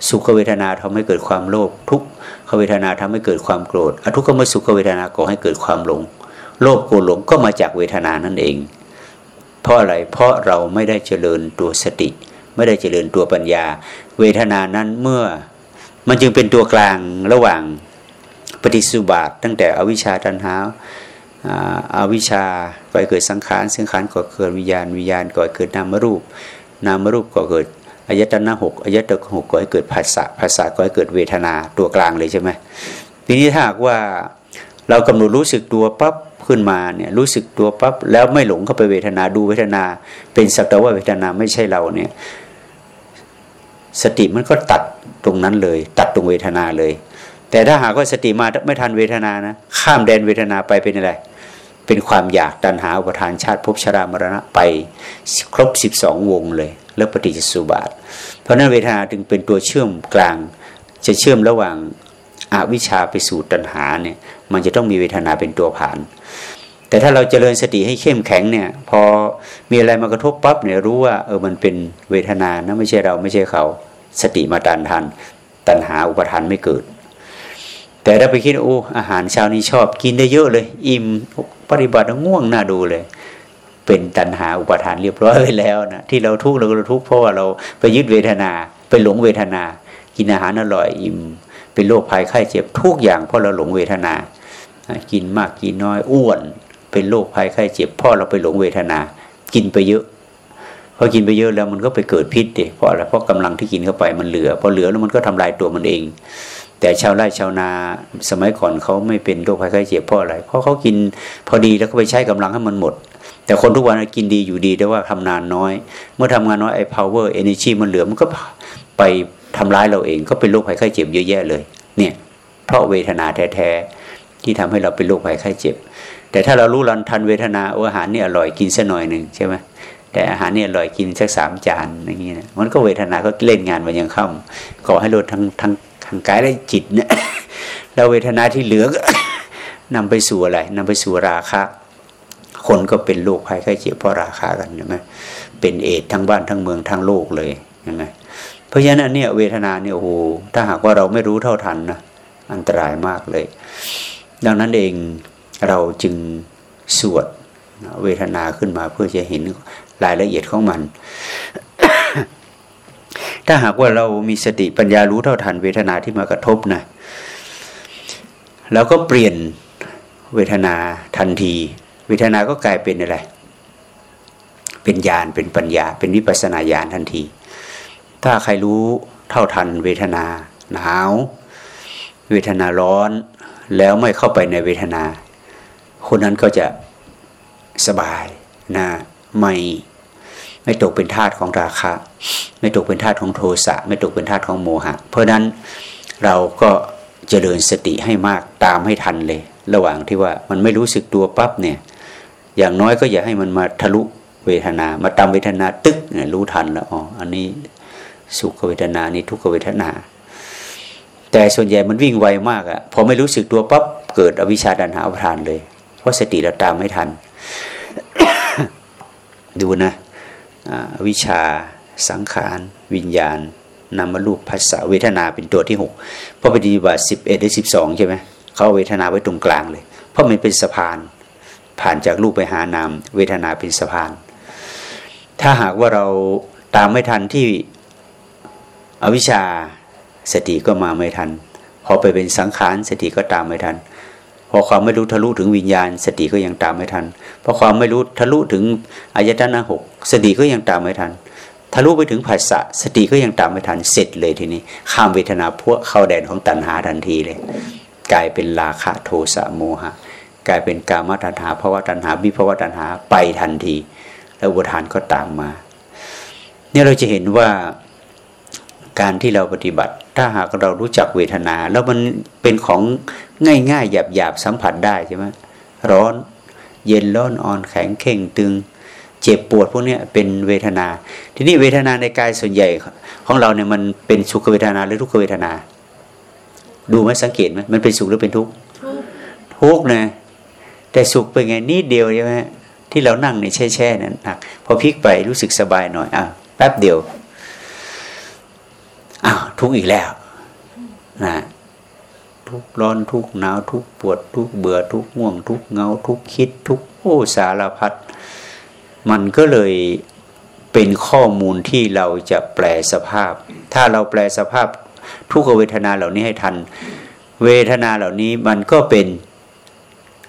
สุขเวทนาทำให้เกิดความโลภทุกขเวทนาทำให้เกิดความโกรธอทุกขมสุขเวทนาก่อให้เกิดความหลง โลภโกรธหลงก็มาจากเวทนานั่นเอง เพราะอะไรเพราะเราไม่ได้เจริญตัวสติ ไม่ได้เจริญตัวปัญญา เวทนานั้นเมื่อ มันจึงเป็นตัวกลางระหว่างปฏิสุบาทตั้งแต่อวิชชาตันหา อาวิชาก่อเกิดสังขารสังขารก่อเกิดวิญญาณวิญญาณก่อเกิดนามรูป นามรูปก่อเกิดอายตนะหกอายตนะหกก่อให้เกิดภาษาภาษาก่อให้เกิดเวทนาตัวกลางเลยใช่ไหมทีนี้ถ้าหากว่าเรากำหนดรู้สึกตัวปั๊บขึ้นมาเนี่ยรู้สึกตัวปั๊บแล้วไม่หลงเข้าไปเวทนาดูเวทนา เป็นสักแต่ว่าเวทนาไม่ใช่เราเนี่ยสติมันก็ตัดตรงนั้นเลย ตัดตรงเวทนาเลย แต่ถ้าหากว่าสติมาไม่ทันเวทนานะข้ามแดนเวทนาไปเป็นอะไร เป็นความอยากตันหาอุปทานชาติภพชรามรณะไปครบสิบสองวงเลยเลิกปฏิจจสุบาท เพราะนั้นเวทนาจึงเป็นตัวเชื่อมกลาง จะเชื่อมระหว่างอาวิชชาไปสู่ตัณหาเนี่ยมันจะต้องมีเวทนาเป็นตัวผ่าน แต่ถ้าเราเจริญสติให้เข้มแข็งเนี่ยพอมีอะไรมากระทบปั๊บเนี่ยรู้ว่าเออมันเป็นเวทนานะไม่ใช่เราไม่ใช่เขาสติมาตันทัน ตัณหาอุปทานไม่เกิด แต่ถ้าไปคิดโอ้อาหารเช้านี้ชอบกินได้เยอะเลย อิ่มปฏิบัติง่วงน่าดูเลย เป็นตัณหาอุปทานเรียบร้อยไปแล้วนะที่เราทุกข์เราก็ทุกข์เพราะว่าเราไปยึดเวทนา ไปหลงเวทนา กินอาหารอร่อยอิ่มเป็นโรคภัยไข้เจ็บทุกอย่างเพราะเราหลงเวทนา กินมากกินน้อยอ้วน เป็นโรคภัยไข้เจ็บเพราะเราไปหลงเวทนา กินไปเยอะพอกินไปเยอะแล้วมันก็ไปเกิดพิษดิเพราะอะไรเพราะกำลังที่กินเข้าไปมันเหลือพอเหลือแล้วมันก็ทำลายตัวมันเอง แต่ชาวไร่ชาวนาสมัยก่อนเขาไม่เป็นโรคภัยไข้เจ็บเพราะอะไร เพราะเขากินพอดีแล้วก็ไปใช้กำลังให้มันหมด แต่คนทุกวันกินดีอยู่ดีแต่ว่าทำนานน้อย เมื่อทำงานน้อยไอ้ power energy มันเหลือมันก็ไปทำร้ายเราเองก็เป็นโรคภัยไข้เจ็บเยอะแยะเลย เนี่ยเพราะเวทนาแท้ๆที่ทำให้เราเป็นโรคภัยไข้เจ็บ แต่ถ้าเรารู้รันทันเวทนาอาหารนี่อร่อยกินสักหน่อยหนึ่งใช่ไหมแต่อาหารนี่อร่อยกินสักสามจานอย่างนี้นะมันก็เวทนาก็เล่นงานวันยังค่ำก่อให้ลดทั้งทั้ง ทางกายและจิตเนี่ยแล้วเวทนาที่เหลือก็นำไปสู่อะไรนำไปสู่ราคะ คนก็เป็นโรคภัยไข้เจ็บเพราะราคากันใช่ไหมเป็นเอดทั้งบ้านทั้งเมืองทั้งโลกเลยยังไงเพราะฉะนั้นเนี่ยเวทนาเนี่ยโอ้โหถ้าหากว่าเราไม่รู้เท่าทันนะอันตรายมากเลย ดังนั้นเองเราจึงสวดเวทนาขึ้นมาเพื่อจะเห็นรายละเอียดของมัน ถ้าหากว่าเรามีสติปัญญารู้เท่าทันเวทนาที่มากระทบนะแล้วก็เปลี่ยนเวทนาทันที เวทนาก็กลายเป็นอะไร เป็นญาณเป็นปัญญา เป็นวิปัสนาญาณทันที ถ้าใครรู้เท่าทันเวทนาหนาว เวทนาร้อนแล้วไม่เข้าไปในเวทนา คนนั้นก็จะสบายนะไม่ ไม่ตกเป็นทาสของราคะ ไม่ตกเป็นทาสของโทสะไม่ตกเป็นทาสของโมหะ เพราะนั้นเราก็เจริญสติให้มากตามให้ทันเลย ระหว่างที่ว่ามันไม่รู้สึกตัวปั๊บเนี่ยอย่างน้อยก็อย่าให้มันมาทะลุเวทนา มาตามเวทนาตึกเนี่ยรู้ทันแล้วอ๋ออันนี้สุขเวทนานี้ทุกขเวทนา แต่ส่วนใหญ่มันวิ่งไวมากอะพอไม่รู้สึกตัวปั๊บเกิดอวิชชาดันหาอุทานเลย เพราะสติเราตามไม่ทัน ดูนะ วิชชาสังขาร วิญญาณนามรูปภาษาเวทนาเป็นตัวที่หกเพราะปฏิบัติสิบเอ็ดหรือสิบสองใช่ไหมเขาเวทนาไว้ตรงกลางเลย เพราะมันเป็นสะพาน ผ่านจากรูปไปหานามเวทนาเป็นสะพาน ถ้าหากว่าเราตามไม่ทันที่อวิชชาสติก็มาไม่ทัน พอไปเป็นสังขารสติก็ตามไม่ทัน อความไม่รู้ทะลุถึงวิญญาณ สติก็ยังตามไม่ทันพอความไม่รู้ทะลุถึงอายตนะหกสติก็ยังตามไม่ทัน ทะลุไปถึงภาษะสติก็ยังตามไม่ทันเสร็จเลยทีนี้ ข้ามเวทนาพวกเข้าแดนของตัณหาทันทีเลย กลายเป็นราคะโทสะโมหะ กลายเป็นกามตัณหาภาวะตัณหาวิภาวะตัณหาไปทันที แล้วอุทานก็ตามมา เนี่ยเราจะเห็นว่า การที่เราปฏิบัติ ถ้าหากเรารู้จักเวทนา แล้วมันเป็นของง่ายๆหยาบๆสัมผัสได้ใช่ไหมร้อน เย็นร้อนอ่อนแข็งเข่งตึง เจ็บปวดพวกนี้เป็นเวทนา ทีนี้เวทนาในกายส่วนใหญ่ของเราเนี่ยมันเป็นสุขเวทนาหรือทุกขเวทนา ดูไหมสังเกตไหมมันเป็นสุขหรือเป็นทุกข์ทุกข์นะแต่สุขเป็นไงนิดเดียวใช่ไหมที่เรานั่งในแช่ๆนั้นหนักพอพลิกไปรู้สึกสบายหน่อยอะแป๊บเดียว อ้าวทุกอีกแล้วนะทุกร้อนทุกหนาวทุกปวดทุกเบื่อทุกง่วง ทุกเงา ทุกคิด ทุกโอ้สารพัดมันก็เลยเป็นข้อมูลที่เราจะแปลสภาพ ถ้าเราแปลสภาพทุกเวทนาเหล่านี้ให้ทัน เวทนาเหล่านี้มันก็เป็น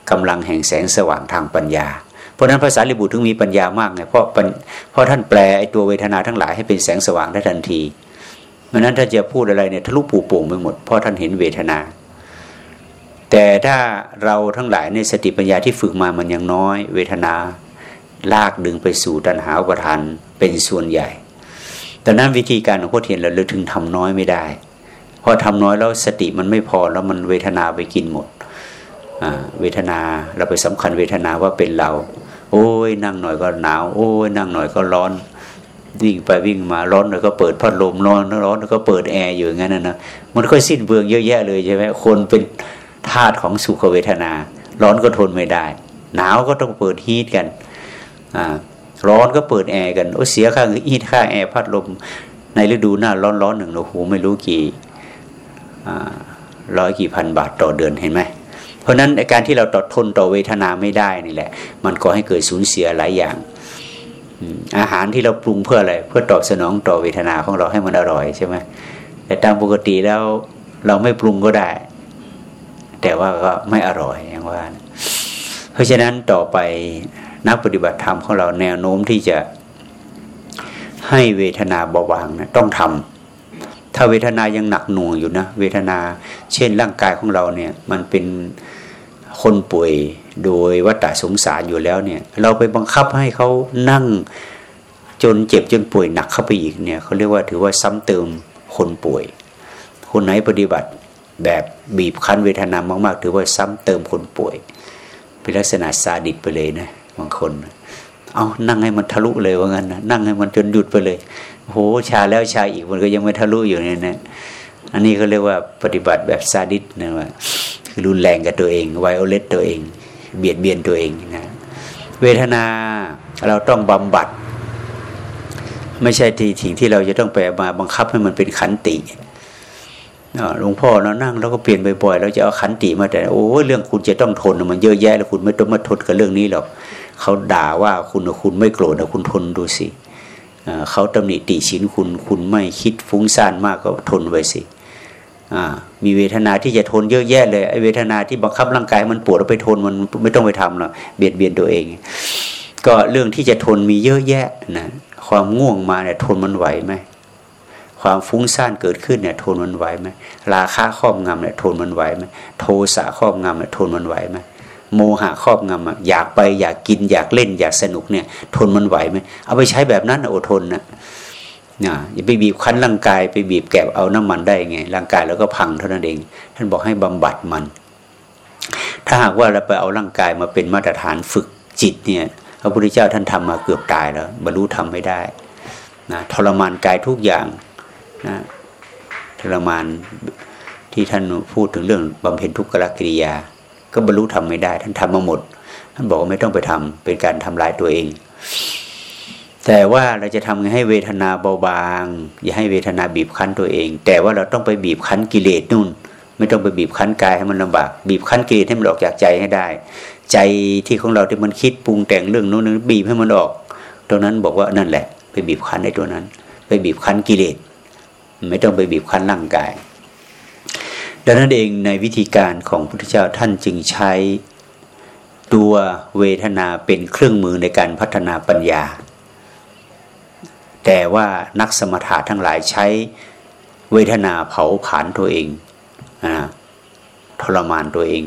กำลังแห่งแสงสว่างทางปัญญา เพราะนั้นภาษาลิบุตรถึงมีปัญญามากไงเพราะเพราะท่านแปลไอ้ตัวเวทนาทั้งหลายให้เป็นแสงสว่างได้ทันที เพราะนั้นถ้าจะพูดอะไรเนี่ยทะลุปูโป่งไปหมดเพราะท่านเห็นเวทนา แต่ถ้าเราทั้งหลายในสติปัญญาที่ฝึกมามันยังน้อย เวทนาลากดึงไปสู่ตัณหาอุปทานเป็นส่วนใหญ่แต่นั้นวิธีการของพ่อเทียนเราเลยถึงทำน้อยไม่ได้พอทำน้อยแล้วสติมันไม่พอแล้วมันเวทนาไปกินหมดเวทนาเราไปสำคัญเวทนาว่าเป็นเรา โอ้ยนั่งหน่อยก็หนาว โอ้ยนั่งหน่อยก็ร้อน วิ่งไปวิ่งมาร้อนหน่อยก็เปิดพัดลมร้อนร้อนแล้วก็เปิดแอร์อยู่อย่างนั้นนะมันก็สิ้นเบืองเยอะแยะเลยใช่ไหมคนเป็นธาตุของสุขเวทนา ร้อนก็ทนไม่ได้ หนาวก็ต้องเปิดฮีทกันอ่าร้อนก็เปิดแอร์กันโอ้เสียค่าอีทค่าแอร์พัดลมในฤดูหน้าร้อนร้อนหนึ่งโอ้โหไม่รู้กี่ร้อยกี่พันบาทต่อเดือนเห็นไหมเพราะนั้นการที่เราตดทนต่อเวทนาไม่ได้นี่แหละ มันก็ให้เกิดสูญเสียหลายอย่าง อาหารที่เราปรุงเพื่ออะไรเพื่อตอบสนองต่อเวทนาของเราให้มันอร่อยใช่ไหมแต่ตามปกติแล้วเราไม่ปรุงก็ได้ แต่ว่าก็ไม่อร่อยอย่างว่า เพราะฉะนั้นต่อไปนักปฏิบัติธรรมของเราแนวโน้มที่จะให้เวทนาเบาบางนะต้องทำถ้าเวทนายังหนักหน่วงอยู่นะเวทนา เช่นร่างกายของเราเนี่ย มันเป็นคนป่วย โดยวัฏสงสารอยู่แล้วเนี่ย เราไปบังคับให้เขานั่งจนเจ็บจนป่วยหนักเข้าไปอีกเนี่ยเขาเรียกว่าถือว่าซ้ำเติมคนป่วย คนไหนปฏิบัติแบบบีบคั้นเวทนามาก ๆ ถือว่าซ้ำเติมคนป่วย เป็นลักษณะซาดิสไปเลยนะบางคน เอานั่งให้มันทะลุเลยว่างั้นนะนั่งให้มันจนหยุดไปเลยโหชาแล้วชาอีกมันก็ยังไม่ทะลุอยู่เนี่ยนะอันนี้เขาเรียกว่าปฏิบัติแบบซาดิสนะว่าคือรุนแรงกับตัวเองไวโอเลตตัวเอง เบียดเบียนตัวเองนะเวทนาเราต้องบำบัด ไม่ใช่ทีถิงที่เราจะต้องไปมาบังคับให้มันเป็นขันติหลวงพ่อเรานั่งเราก็เปลี่ยนบ่อยๆเราจะเอาขันติมาแต่โอ้เรื่องคุณจะต้องทนมันเยอะแยะแล้วคุณไม่ต้องมาทนกับเรื่องนี้หรอกเขาด่าว่าคุณคุณไม่โกรธนะคุณทนดูสิเขาตำหนิติชินคุณคุณไม่คิดฟุ้งซ่านมากก็ทนไว้สิ มีเวทนาที่จะทนเยอะแยะเลยไอ้เวทนาที่บังคับร่างกายมันปวดแล้วไปทนมันไม่ต้องไปทำหรอกเบียดเบียนตัวเอง ก็เรื่องที่จะทนมีเยอะแยะนะความง่วงมาเนี่ยทนมันไหวไหมความฟุ้งซ่านเกิดขึ้นเนี่ยทนมันไหวไหมราคาครอบงำเนี่ยทนมันไหวไหมโทสะครอบงำเนี่ยทนมันไหวไหมโมหะครอบงำอะอยากไปอยากกินอยากเล่นอยากสนุกเนี่ย ทนมันไหวไหมเอาไปใช้แบบนั้นอดทนนะนะ อย่าไปบีบคั้นร่างกายไปบีบแกบเอาน้ำมันได้ไง ร่างกายแล้วก็พังเท่านั้นเอง ท่านบอกให้บำบัดมัน ถ้าหากว่าเราไปเอาร่างกายมาเป็นมาตรฐานฝึกจิตเนี่ยพระพุทธเจ้าท่านทำมาเกือบตายแล้วบรรลุทำไม่ได้นะทรมานกายทุกอย่างนะทรมานที่ท่านพูดถึงเรื่องบำเพ็ญทุกขกิริยา ก็บรรลุทำไม่ได้ ท่านทำมาหมด ท่านบอกว่าไม่ต้องไปทำเป็นการทำลายตัวเอง แต่ว่าเราจะทำให้เวทนาเบาบาง อย่าให้เวทนาบีบคั้นตัวเอง แต่ว่าเราต้องไปบีบคั้นกิเลสนู่น ไม่ต้องไปบีบคั้นกายให้มันลำบาก บีบคั้นกิเลสให้มันออกจากใจให้ได้ ใจที่ของเราที่มันคิดปรุงแต่งเรื่องนู้นบีบให้มันออก ตรงนั้นบอกว่านั่นแหละ ไปบีบคั้นในตัวนั้น ไปบีบคั้นกิเลสไม่ต้องไปบีบคั้นร่างกาย ดังนั้นเองในวิธีการของพระพุทธเจ้าท่านจึงใช้ตัวเวทนาเป็นเครื่องมือในการพัฒนาปัญญา แต่ว่านักสมถะทั้งหลายใช้เวทนาเผาผลาญตัวเองอทรมานตัวเอง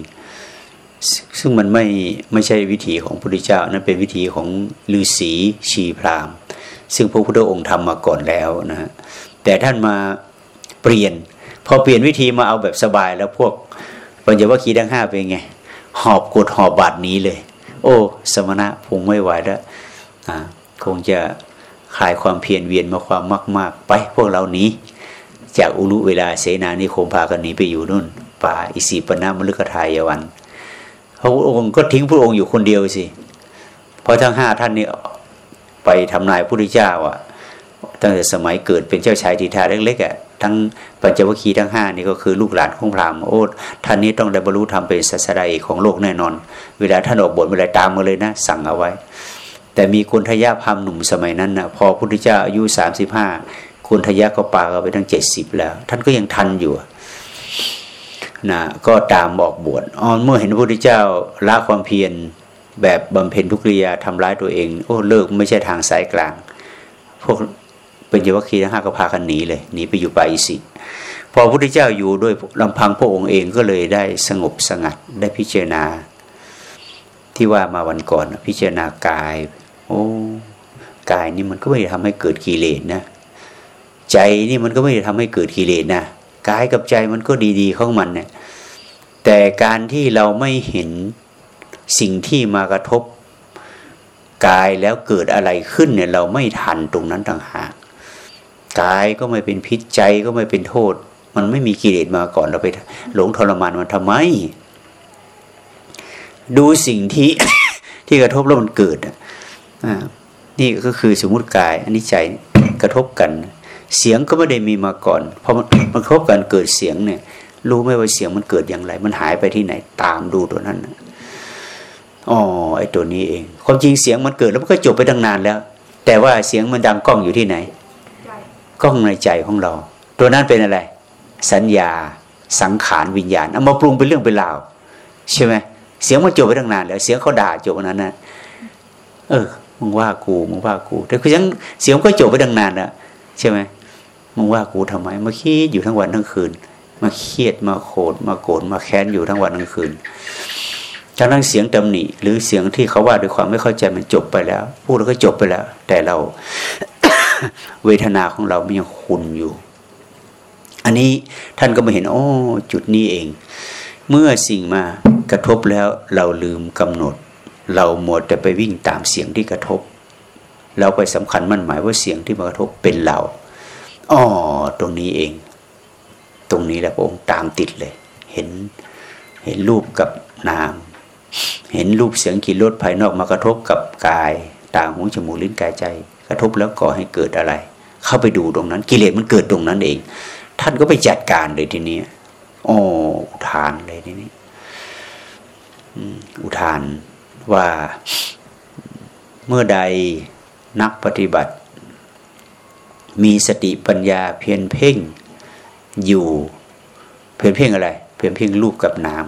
ซึ่งมันไม่ไม่ใช่วิธีของพระพุทธเจ้านั่นเป็นวิธีของฤาษีชีพรามซึ่งพระพุทธองค์ทำมาก่อนแล้วนะแต่ท่านมาเปลี่ยน พอเปลี่ยนวิธีมาเอาแบบสบายแล้วพวกปัญญวัคคีทั้งห้าเป็นไง หอบกดหอบบาดนี้เลย โอ้ สมณะคงไม่ไหวแล้วคงจะ คลายความเพียรเวียนมาความมาก ๆ ไปพวกเรานี้จากอุลุเวลาเสนานิคมพากันหนีไปอยู่นู่น ป่าอิสิปนามฤกทายวันพระองค์ก็ทิ้งพระองค์อยู่คนเดียวสิเพราะทั้งห้าท่านนี่ไปทำนายพระพุทธเจ้าอะตั้งแต่สมัยเกิดเป็นเจ้าชายทีทาเล็กๆอะทั้งปัญจวัคคีย์ทั้งห้านี่ก็คือลูกหลานของพราหมณ์โอ้ท่านนี้ต้องได้บรรลุธรรมเป็นศาสดาเอกของโลกแน่นอน เวลาท่านออกบทเวลาตามมาเลยนะ สั่งเอาไว้ แต่มีคนทยาพามหนุ่มสมัยนั้นนะพอพุทธเจ้าอายุสามสิบห้าคุณทยะก็ปาก็ไปตั้งเจ็ดสิบแล้ว ท่านก็ยังทันอยู่นะก็ตามบอกบวชอ๋อเมื่อเห็นพระพุทธเจ้าละความเพียรแบบบำเพ็ญทุกริยาทำร้ายตัวเอง โอ้เลิกไม่ใช่ทางสายกลาง พวกเป็นยวคีทั้งห้าก็พากันหนีเลยหนีไปอยู่ปาอิสิพอพระพุทธเจ้าอยู่ด้วยลำพังพระองค์เองก็เลยได้สงบสงัดได้พิจารณาที่ว่ามาวันก่อนพิจารณากาย โอ้กายนี่มันก็ไม่ได้ทำให้เกิดกิเลสนะใจนี่มันก็ไม่ได้ทำให้เกิดกิเลสนะกายกับใจมันก็ดีๆของมันเนี่ยแต่การที่เราไม่เห็นสิ่งที่มากระทบกายแล้วเกิดอะไรขึ้นเนี่ยเราไม่ทันตรงนั้นต่างหากกายก็ไม่เป็นพิษใจก็ไม่เป็นโทษ มันไม่มีกิเลสมาก่อนเราไปหลงทรมานมันทำไม ดูสิ่งที่ที่กระทบแล้วมันเกิดอ่า นี่ก็คือสมมุติกายอันนี้ใจกระทบกัน เสียงก็ไม่ได้มีมาก่อนพอมันมันกระทบกันเกิดเสียงเนี่ย รู้ไหมว่าเสียงมันเกิดอย่างไร มันหายไปที่ไหนตามดูตัวนั้นอ๋อไอ้ตัวนี้เอง ความจริงเสียงมันเกิดแล้วมันก็จบไปตั้งนานแล้ว แต่ว่าเสียงมันดังกล้องอยู่ที่ไหนกล้องในใจของเรา ตัวนั้นเป็นอะไร สัญญาสังขารวิญญาณเอามาปรุงเป็นเรื่องเป็นราวใช่ไหมเสียงมันจบไปตั้งนานแล้ว เสียงเขาด่าจบนั้นนะเออ มึงว่ากูมึงว่ากู แต่คือยังเสียงก็จบไปตั้งนานแล้วใช่ไหมมึงว่ากูทำไมมาคิดอยู่ทั้งวันทั้งคืน มาเครียดมาโกรธมาโกรธมาแค้นอยู่ทั้งวันทั้งคืนทั้งนั้นเสียงตำหนิหรือเสียงที่เขาว่าด้วยความไม่เข้าใจมันจบไปแล้ว พูดแล้วก็จบไปแล้ว แต่เราเวทนาของเรามันยังคุนอยู่ อันนี้ท่านก็มาเห็นโอ้จุดนี้เอง เมื่อสิ่งมากระทบแล้วเราลืมกำหนด เราหมดแต่ไปวิ่งตามเสียงที่กระทบ เราไปสำคัญมั่นหมายว่าเสียงที่มากระทบเป็นเราอ๋อตรงนี้เอง ตรงนี้แหละพระองค์ตามติดเลย เห็นเห็นรูปกับนาม เห็นรูปเสียงกลิ่นรสภายนอกมากระทบกับกายตาหูจมูกลิ้นกายใจ กระทบแล้วก่อให้เกิดอะไร เข้าไปดูตรงนั้น กิเลสมันเกิดตรงนั้นเอง ท่านก็ไปจัดการเลยทีนี้โอ้อุทานเลยทีนี้อุทาน ว่าเมื่อใดนักปฏิบัติ มีสติปัญญาเพียรเพ่งอยู่เพียรเพ่งอะไร เพียรเพ่งรูปกับนาม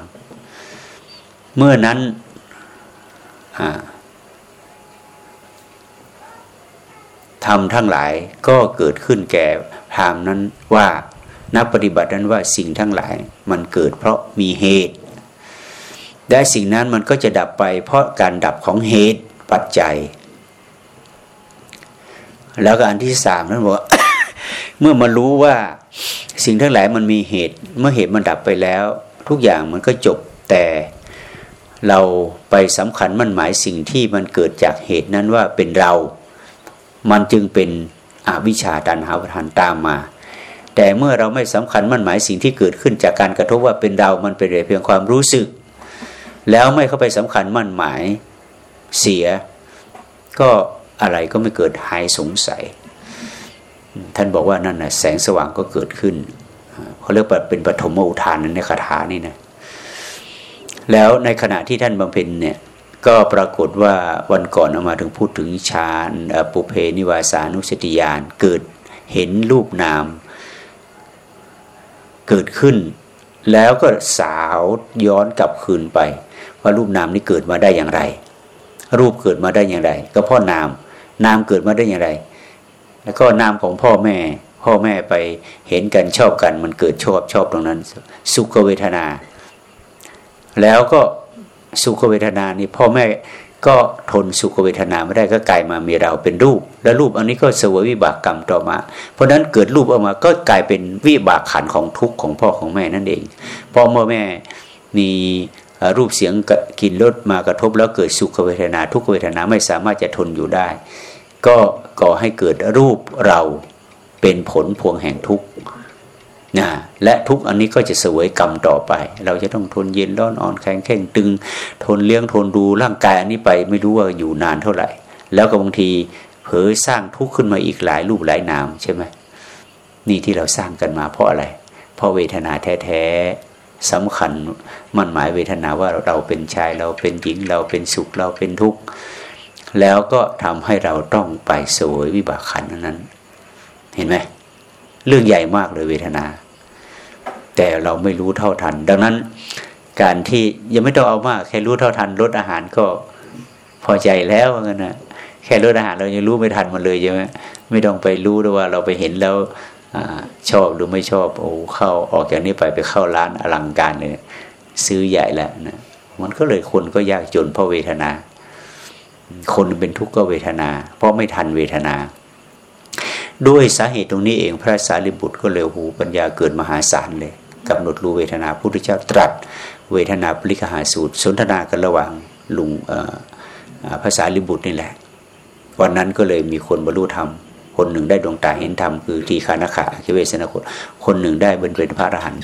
เมื่อนั้นทำทั้งหลายก็เกิดขึ้นแก่พรามนั้นว่านักปฏิบัตินั้นว่าสิ่งทั้งหลายมันเกิดเพราะมีเหตุ และสิ่งนั้นมันก็จะดับไป เพราะการดับของเหตุปัจจัย แล้วก็อันที่สามนั้นบอกเมื่อมารู้ว่าสิ่งทั้งหลายมันมีเหตุ เมื่อเหตุมันดับไปแล้ว ทุกอย่างมันก็จบแต่เราไปสำคัญมั่นหมายสิ่งที่มันเกิดจากเหตุนั้นว่าเป็นเรา มันจึงเป็นอวิชชาตันหาประทานตามมา แต่เมื่อเราไม่สำคัญมั่นหมายสิ่งที่เกิดขึ้นจากการกระทบว่าเป็นเรา มันเป็นเพียงความรู้สึก แล้วไม่เข้าไปสำคัญมั่นหมายเสีย ก็อะไรก็ไม่เกิดหายสงสัย ท่านบอกว่านั่นนะแสงสว่างก็เกิดขึ้นเขาเรียกว่าเป็นปฐมอุทานในคาถานี่นะแล้วในขณะที่ท่านบำเพ็ญเนี่ยก็ปรากฏว่าวันก่อนเอามาถึงพูดถึงฌานปุเพนิวาสานุสติยานเกิดเห็นรูปนาม เกิดขึ้น แล้วก็สาวย้อนกลับคืนไป ว่ารูปนามนี้เกิดมาได้อย่างไร รูปเกิดมาได้อย่างไร ก็พ่อนาม นามเกิดมาได้อย่างไร แล้วก็นามของพ่อแม่ พ่อแม่ไปเห็นกันชอบกัน มันเกิดชอบชอบตรงนั้น สุขเวทนา แล้วก็สุขเวทนานี่พ่อแม่ก็ทนสุขเวทนาไม่ได้ก็กลายมามีเราเป็นรูป แล้วรูปอันนี้ก็เสวยวิบากกรรมต่อมา เพราะนั้นเกิดรูปออกมาก็กลายเป็นวิบากขันของทุกข์ของพ่อของแม่นั่นเองพอเมื่อแม่มี รูปเสียงกินรสมากระทบแล้วเกิดสุขเวทนา ทุกเวทนาไม่สามารถจะทนอยู่ได้ ก็ก่อให้เกิดรูปเราเป็นผลพวงแห่งทุกข์นะและทุกอันนี้ก็จะเสวยกรรมต่อไป เราจะต้องทนเย็นร้อนอ่อนแข็งแข็งตึง ทนเลี้ยงทนดูร่างกายอันนี้ไปไม่รู้ว่าอยู่นานเท่าไหร่ แล้วก็บางทีเผยสร้างทุกข์ขึ้นมาอีกหลายรูปหลายนามใช่ไหมนี่ที่เราสร้างกันมาเพราะอะไร เพราะเวทนาแท้ๆ สำคัญมันหมายเวทนาว่าเราเป็นชายเราเป็นหญิงเราเป็นสุขเราเป็นทุกข์แล้วก็ทำให้เราต้องไปสวยวิบากขันนั้น เห็นไหมเรื่องใหญ่มากเลยเวทนา แต่เราไม่รู้เท่าทัน ดังนั้น การที่ยังไม่ต้องเอามาก แค่รู้เท่าทันลดอาหารก็พอใจแล้วงั้นนะแค่ลดอาหารเรายังรู้ไม่ทันมันเลยใช่ไหมไม่ต้องไปรู้ด้วยว่าเราไปเห็นแล้ว ชอบหรือไม่ชอบโอ้เข้าออกจากนี้ไปไปเข้าร้านอลังการเลยซื้อใหญ่แล้วนะมันก็เลยคนก็ยากจนเพราะเวทนา คนเป็นทุกข์ก็เวทนา เพราะไม่ทันเวทนา ด้วยสาเหตุตรงนี้เองพระสารีบุตรก็เลยหูปัญญาเกิดมหาศาลเลยกำหนดรู้เวทนาพุทธเจ้าตรัส เวทนาปริคหาสูตร สนทนากันระหว่างลุงภาษาลิบุตรนี่แหละวันนั้นก็เลยมีคนบรรลุธรรม คนหนึ่งได้ดวงตาเห็นธรรมคือทีคานาคาคิเวสนาคนคนหนึ่งได้เป็นเป็นพระอรหันต์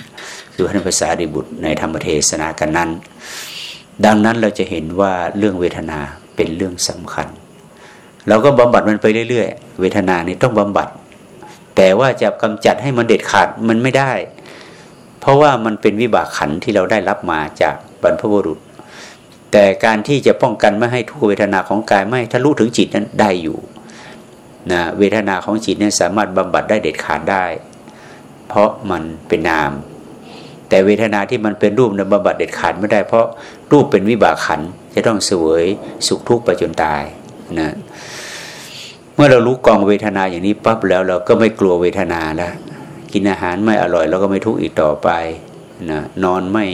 คือพระภาษาลิบุตรในธรรมเทศนากันนั้น ดังนั้นเราจะเห็นว่าเรื่องเวทนาเป็นเรื่องสำคัญ เราก็บำบัดมันไปเรื่อยๆ เวทนานี่ต้องบำบัด แต่ว่าจะกำจัดให้มันเด็ดขาดมันไม่ได้ เพราะว่ามันเป็นวิบากขันที่เราได้รับมาจากบรรพบุรุษแต่การที่จะป้องกันไม่ให้ทุกเวทนาของกายไม่ทะลุถึงจิตนั้นได้อยู่ นะเวทนาของจิตเนี่ยสามารถบำบัดได้เด็ดขาดได้ เพราะมันเป็นนาม แต่เวทนาที่มันเป็นรูปเนั้นบำบัดเด็ดขาดไม่ได้ เพราะรูปเป็นวิบากขันจะต้องเสวยสุขทุกข์ไปจนตายนะเมื่อเรารู้กองเวทนาอย่างนี้ปั๊บแล้วเราก็ไม่กลัวเวทนาแล้วกินอาหารไม่อร่อยเราก็ไม่ทุกข์อีกต่อไปนะนอนไม่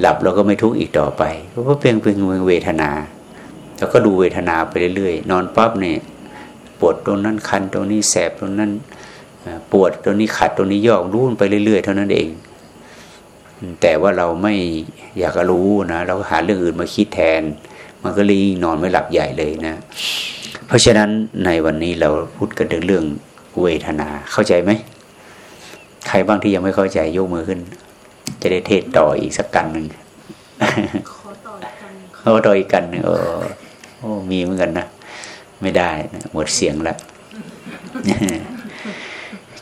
หลับเราก็ไม่ทุกข์อีกต่อไปเพราะเพียงเพียงเวทนา แล้วก็ดูเวทนาไปเรื่อยๆ นอนปั๊บเนี่ย ปวดตรงนั้นคันตรงนี้แสบตรงนั้นปวดตรงนี้ขัดตรงนี้ยอกรู้ไปเรื่อยๆ เท่านั้นเอง แต่ว่าเราไม่อยากรู้นะเราหาเรื่องอื่นมาคิดแทน มันก็เลยนอนไม่หลับใหญ่เลยนะ เพราะฉะนั้นในวันนี้เราพูดกันถึงเรื่องเวทนาเข้าใจไหมใครบ้างที่ยังไม่เข้าใจยกมือขึ้น จะได้เทศต่ออีกสักกันหนึ่งขอต่ออีกกันขอต่ออีกกันหนึ่งโอ้โอ้มีเหมือนกันนะ ไม่ได้หมดเสียงแล้ว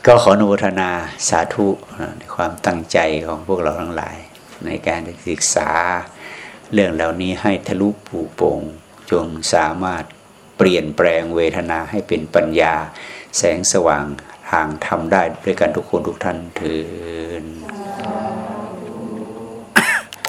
ก็ขออนุโมทนาสาธุในความตั้งใจของพวกเราทั้งหลาย ในการศึกษาเรื่องเหล่านี้ให้ทะลุปูโป่งจงสามารถเปลี่ยนแปลงเวทนาให้เป็นปัญญา แสงสว่างทางทำได้ด้วยกันทุกคนทุกท่านเถิด